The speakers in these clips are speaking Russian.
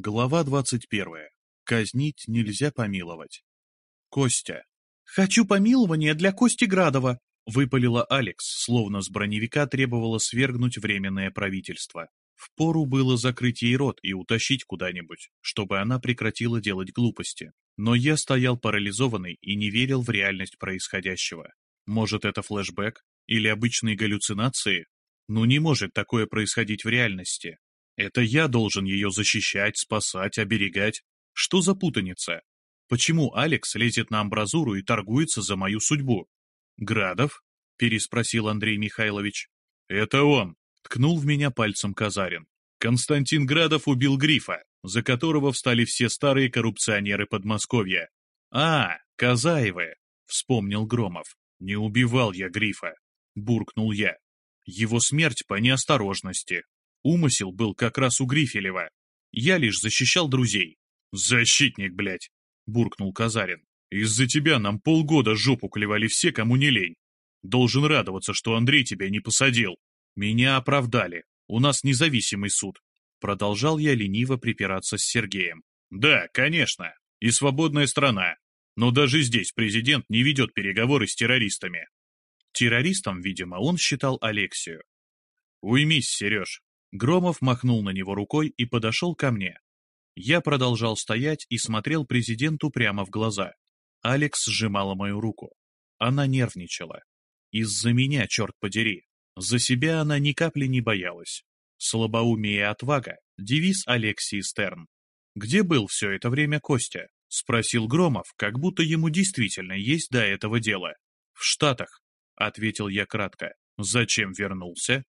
Глава двадцать первая. Казнить нельзя помиловать. Костя. «Хочу помилования для Кости Градова!» — выпалила Алекс, словно с броневика требовала свергнуть временное правительство. Впору было закрыть ей рот и утащить куда-нибудь, чтобы она прекратила делать глупости. Но я стоял парализованный и не верил в реальность происходящего. Может, это флешбэк? Или обычные галлюцинации? Ну не может такое происходить в реальности. Это я должен ее защищать, спасать, оберегать. Что за путаница? Почему Алекс лезет на амбразуру и торгуется за мою судьбу? Градов? Переспросил Андрей Михайлович. Это он. Ткнул в меня пальцем Казарин. Константин Градов убил Грифа, за которого встали все старые коррупционеры Подмосковья. А, Казаевы, вспомнил Громов. Не убивал я Грифа, буркнул я. Его смерть по неосторожности, Умысел был как раз у Грифелева. Я лишь защищал друзей. «Защитник, блядь!» — буркнул Казарин. «Из-за тебя нам полгода жопу клевали все, кому не лень. Должен радоваться, что Андрей тебя не посадил. Меня оправдали. У нас независимый суд». Продолжал я лениво припираться с Сергеем. «Да, конечно. И свободная страна. Но даже здесь президент не ведет переговоры с террористами». Террористом, видимо, он считал Алексию. «Уймись, Сереж. Громов махнул на него рукой и подошел ко мне. Я продолжал стоять и смотрел президенту прямо в глаза. Алекс сжимала мою руку. Она нервничала. Из-за меня, черт подери. За себя она ни капли не боялась. Слабоумие и отвага — девиз Алексии Стерн. «Где был все это время Костя?» — спросил Громов, как будто ему действительно есть до этого дело. «В Штатах», — ответил я кратко. «Зачем вернулся?»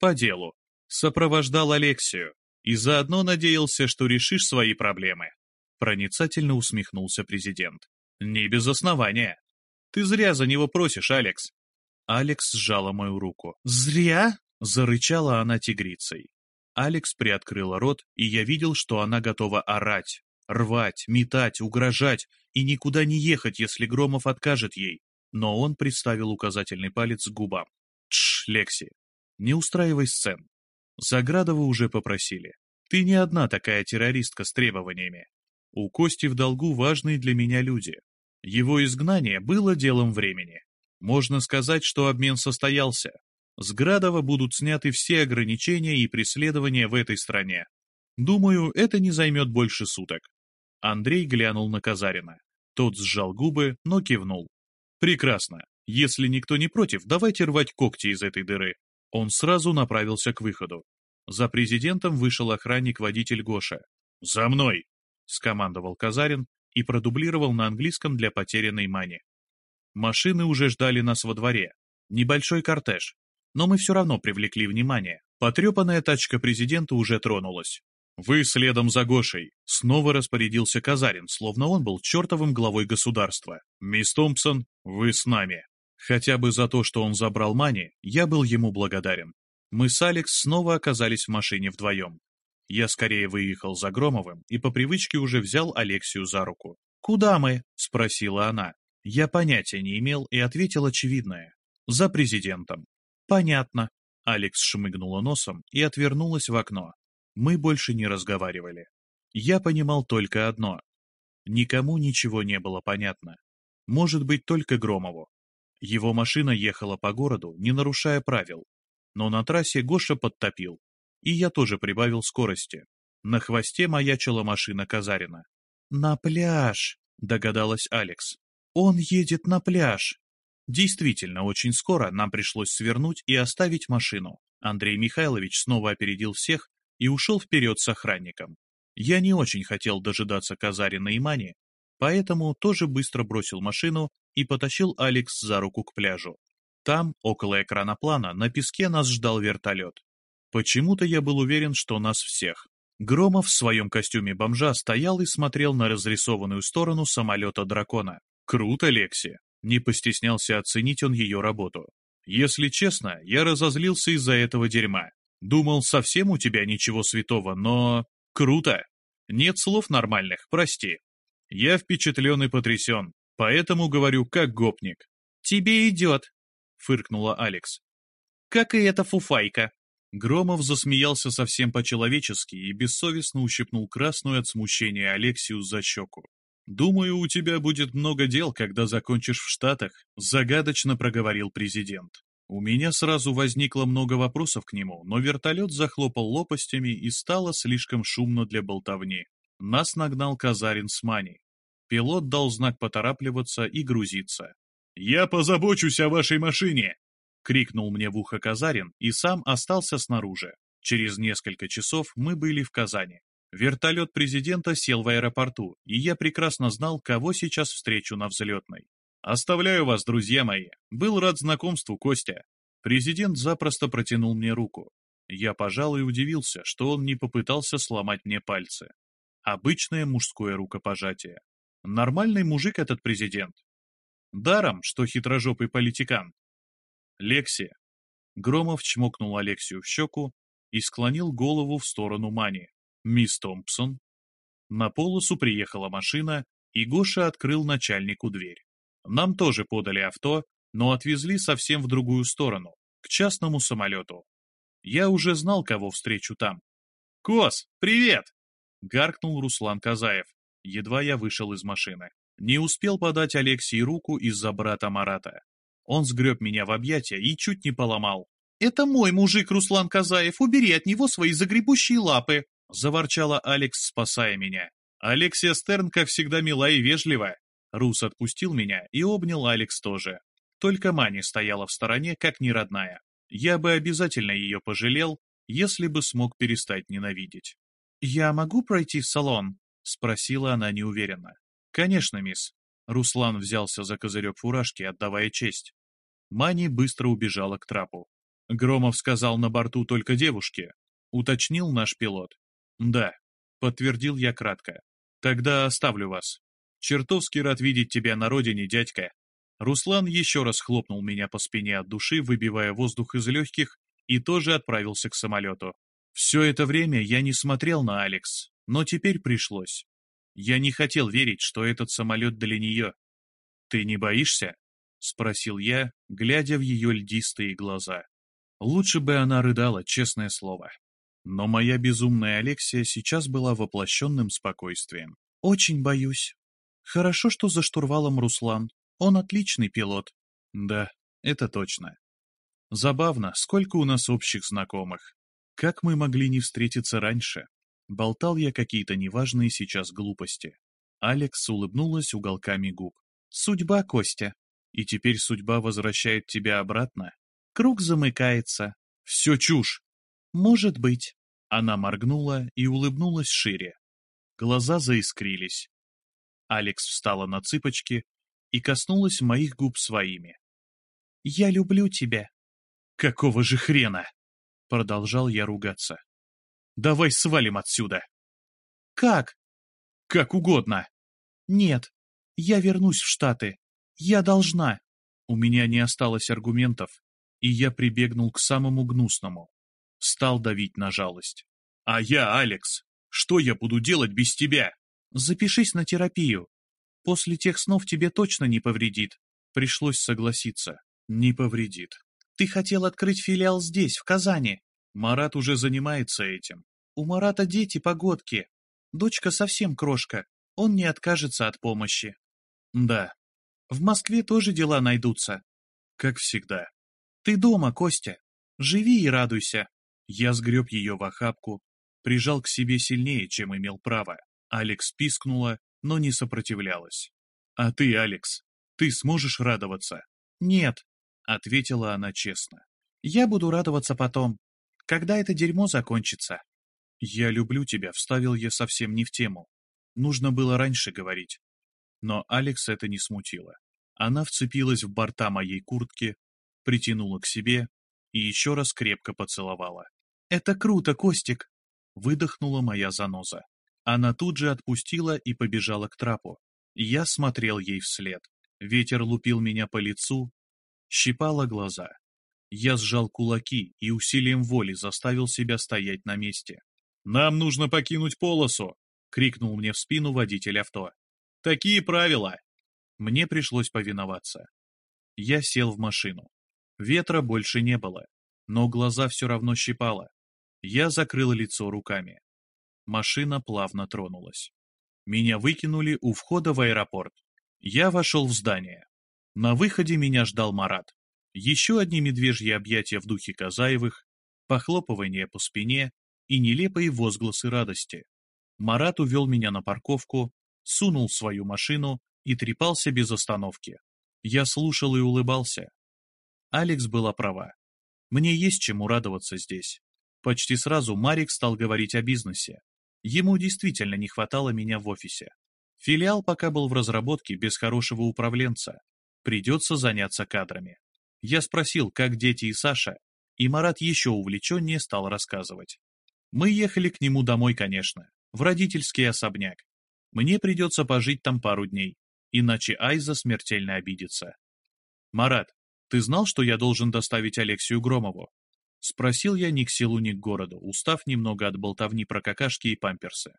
«По делу. Сопровождал Алексию и заодно надеялся, что решишь свои проблемы. Проницательно усмехнулся президент. Не без основания. Ты зря за него просишь, Алекс. Алекс сжала мою руку. «Зря?» — зарычала она тигрицей. Алекс приоткрыла рот, и я видел, что она готова орать, рвать, метать, угрожать и никуда не ехать, если Громов откажет ей. Но он приставил указательный палец к губам. «Тш, Лекси, не устраивай сцен. Заградова уже попросили. Ты не одна такая террористка с требованиями. У Кости в долгу важные для меня люди. Его изгнание было делом времени. Можно сказать, что обмен состоялся. С Градова будут сняты все ограничения и преследования в этой стране. Думаю, это не займет больше суток. Андрей глянул на Казарина. Тот сжал губы, но кивнул. Прекрасно. Если никто не против, давайте рвать когти из этой дыры. Он сразу направился к выходу. За президентом вышел охранник-водитель Гоша. «За мной!» — скомандовал Казарин и продублировал на английском для потерянной мани. Машины уже ждали нас во дворе. Небольшой кортеж. Но мы все равно привлекли внимание. Потрепанная тачка президента уже тронулась. «Вы следом за Гошей!» — снова распорядился Казарин, словно он был чертовым главой государства. «Мисс Томпсон, вы с нами!» Хотя бы за то, что он забрал Мани, я был ему благодарен. Мы с Алекс снова оказались в машине вдвоем. Я скорее выехал за Громовым и по привычке уже взял Алексию за руку. «Куда мы?» — спросила она. Я понятия не имел и ответил очевидное. «За президентом». «Понятно». Алекс шмыгнула носом и отвернулась в окно. Мы больше не разговаривали. Я понимал только одно. Никому ничего не было понятно. Может быть, только Громову. Его машина ехала по городу, не нарушая правил. Но на трассе Гоша подтопил. И я тоже прибавил скорости. На хвосте маячила машина Казарина. «На пляж!» — догадалась Алекс. «Он едет на пляж!» Действительно, очень скоро нам пришлось свернуть и оставить машину. Андрей Михайлович снова опередил всех и ушел вперед с охранником. Я не очень хотел дожидаться Казарина и Мани, поэтому тоже быстро бросил машину и потащил Алекс за руку к пляжу. Там, около экрана плана, на песке нас ждал вертолет. Почему-то я был уверен, что нас всех. Громов в своем костюме бомжа стоял и смотрел на разрисованную сторону самолета дракона. Круто, Лекси. Не постеснялся оценить он ее работу. Если честно, я разозлился из-за этого дерьма. Думал, совсем у тебя ничего святого, но... Круто. Нет слов нормальных, прости. Я впечатлен и потрясен. Поэтому говорю, как гопник. «Тебе идет», — фыркнула Алекс. «Как и эта фуфайка». Громов засмеялся совсем по-человечески и бессовестно ущипнул красную от смущения Алексию за щеку. «Думаю, у тебя будет много дел, когда закончишь в Штатах», — загадочно проговорил президент. У меня сразу возникло много вопросов к нему, но вертолет захлопал лопастями и стало слишком шумно для болтовни. Нас нагнал Казарин с Мани. Пилот дал знак поторапливаться и грузиться. «Я позабочусь о вашей машине!» — крикнул мне в ухо Казарин и сам остался снаружи. Через несколько часов мы были в Казани. Вертолет президента сел в аэропорту, и я прекрасно знал, кого сейчас встречу на взлетной. «Оставляю вас, друзья мои. Был рад знакомству, Костя». Президент запросто протянул мне руку. Я, пожалуй, удивился, что он не попытался сломать мне пальцы. Обычное мужское рукопожатие. Нормальный мужик этот президент. Даром, что хитрожопый политикан. Лекси. Громов чмокнул Алексию в щеку и склонил голову в сторону Мани. «Мисс Томпсон». На полосу приехала машина, и Гоша открыл начальнику дверь. Нам тоже подали авто, но отвезли совсем в другую сторону, к частному самолету. Я уже знал, кого встречу там. «Кос, привет!» — гаркнул Руслан Казаев, едва я вышел из машины. Не успел подать Алексей руку из-за брата Марата. Он сгреб меня в объятия и чуть не поломал. «Это мой мужик Руслан Казаев, убери от него свои загребущие лапы!» — заворчала Алекс, спасая меня. Алексия Стерн, как всегда, мила и вежлива. Рус отпустил меня и обнял Алекс тоже. Только Мани стояла в стороне, как неродная. Я бы обязательно ее пожалел, если бы смог перестать ненавидеть. «Я могу пройти в салон?» — спросила она неуверенно. «Конечно, мисс». Руслан взялся за козырек фуражки, отдавая честь. Мани быстро убежала к трапу. Громов сказал на борту только девушке. Уточнил наш пилот. «Да», — подтвердил я кратко. «Тогда оставлю вас». Чертовски рад видеть тебя на родине, дядька. Руслан еще раз хлопнул меня по спине от души, выбивая воздух из легких, и тоже отправился к самолету. Все это время я не смотрел на Алекс, но теперь пришлось. Я не хотел верить, что этот самолет для нее. «Ты не боишься?» — спросил я, глядя в ее льдистые глаза. Лучше бы она рыдала, честное слово. Но моя безумная Алексия сейчас была воплощенным спокойствием. «Очень боюсь», Хорошо, что за штурвалом Руслан. Он отличный пилот. Да, это точно. Забавно, сколько у нас общих знакомых. Как мы могли не встретиться раньше? Болтал я какие-то неважные сейчас глупости. Алекс улыбнулась уголками губ. Судьба, Костя. И теперь судьба возвращает тебя обратно? Круг замыкается. Все чушь. Может быть. Она моргнула и улыбнулась шире. Глаза заискрились. Алекс встала на цыпочки и коснулась моих губ своими. «Я люблю тебя». «Какого же хрена?» Продолжал я ругаться. «Давай свалим отсюда». «Как?» «Как угодно». «Нет, я вернусь в Штаты. Я должна». У меня не осталось аргументов, и я прибегнул к самому гнусному. Стал давить на жалость. «А я, Алекс, что я буду делать без тебя?» Запишись на терапию. После тех снов тебе точно не повредит. Пришлось согласиться. Не повредит. Ты хотел открыть филиал здесь, в Казани. Марат уже занимается этим. У Марата дети погодки. Дочка совсем крошка. Он не откажется от помощи. Да. В Москве тоже дела найдутся. Как всегда. Ты дома, Костя. Живи и радуйся. Я сгреб ее в охапку, прижал к себе сильнее, чем имел право. Алекс пискнула, но не сопротивлялась. «А ты, Алекс, ты сможешь радоваться?» «Нет», — ответила она честно. «Я буду радоваться потом, когда это дерьмо закончится». «Я люблю тебя», — вставил я совсем не в тему. Нужно было раньше говорить. Но Алекс это не смутило. Она вцепилась в борта моей куртки, притянула к себе и еще раз крепко поцеловала. «Это круто, Костик!» — выдохнула моя заноза. Она тут же отпустила и побежала к трапу. Я смотрел ей вслед. Ветер лупил меня по лицу, щипало глаза. Я сжал кулаки и усилием воли заставил себя стоять на месте. «Нам нужно покинуть полосу!» — крикнул мне в спину водитель авто. «Такие правила!» Мне пришлось повиноваться. Я сел в машину. Ветра больше не было, но глаза все равно щипало. Я закрыл лицо руками. Машина плавно тронулась. Меня выкинули у входа в аэропорт. Я вошел в здание. На выходе меня ждал Марат. Еще одни медвежьи объятия в духе Казаевых, похлопывание по спине и нелепые возгласы радости. Марат увел меня на парковку, сунул свою машину и трепался без остановки. Я слушал и улыбался. Алекс была права. Мне есть чему радоваться здесь. Почти сразу Марик стал говорить о бизнесе. Ему действительно не хватало меня в офисе. Филиал пока был в разработке без хорошего управленца. Придется заняться кадрами. Я спросил, как дети и Саша, и Марат еще увлеченнее стал рассказывать. Мы ехали к нему домой, конечно, в родительский особняк. Мне придется пожить там пару дней, иначе Айза смертельно обидится. «Марат, ты знал, что я должен доставить Алексию Громову?» Спросил я ни к селу, ни к городу, устав немного от болтовни про какашки и памперсы.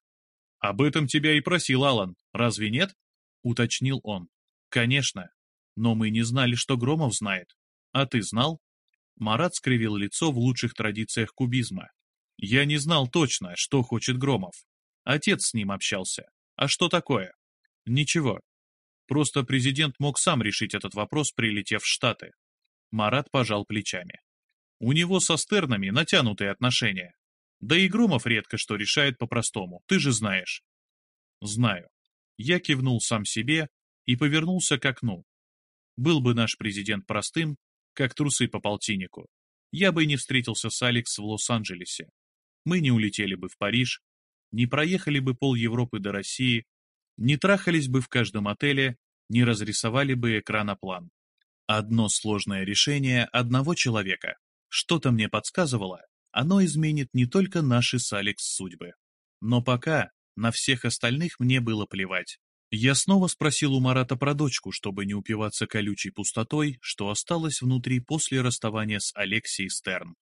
«Об этом тебя и просил Алан, разве нет?» — уточнил он. «Конечно. Но мы не знали, что Громов знает. А ты знал?» Марат скривил лицо в лучших традициях кубизма. «Я не знал точно, что хочет Громов. Отец с ним общался. А что такое?» «Ничего. Просто президент мог сам решить этот вопрос, прилетев в Штаты». Марат пожал плечами. У него со Стернами натянутые отношения. Да и Громов редко что решает по-простому, ты же знаешь. Знаю. Я кивнул сам себе и повернулся к окну. Был бы наш президент простым, как трусы по полтиннику, я бы и не встретился с Алекс в Лос-Анджелесе. Мы не улетели бы в Париж, не проехали бы пол Европы до России, не трахались бы в каждом отеле, не разрисовали бы экраноплан. Одно сложное решение одного человека. Что-то мне подсказывало, оно изменит не только наши с Алекс судьбы. Но пока на всех остальных мне было плевать. Я снова спросил у Марата про дочку, чтобы не упиваться колючей пустотой, что осталось внутри после расставания с Алексией Стерн.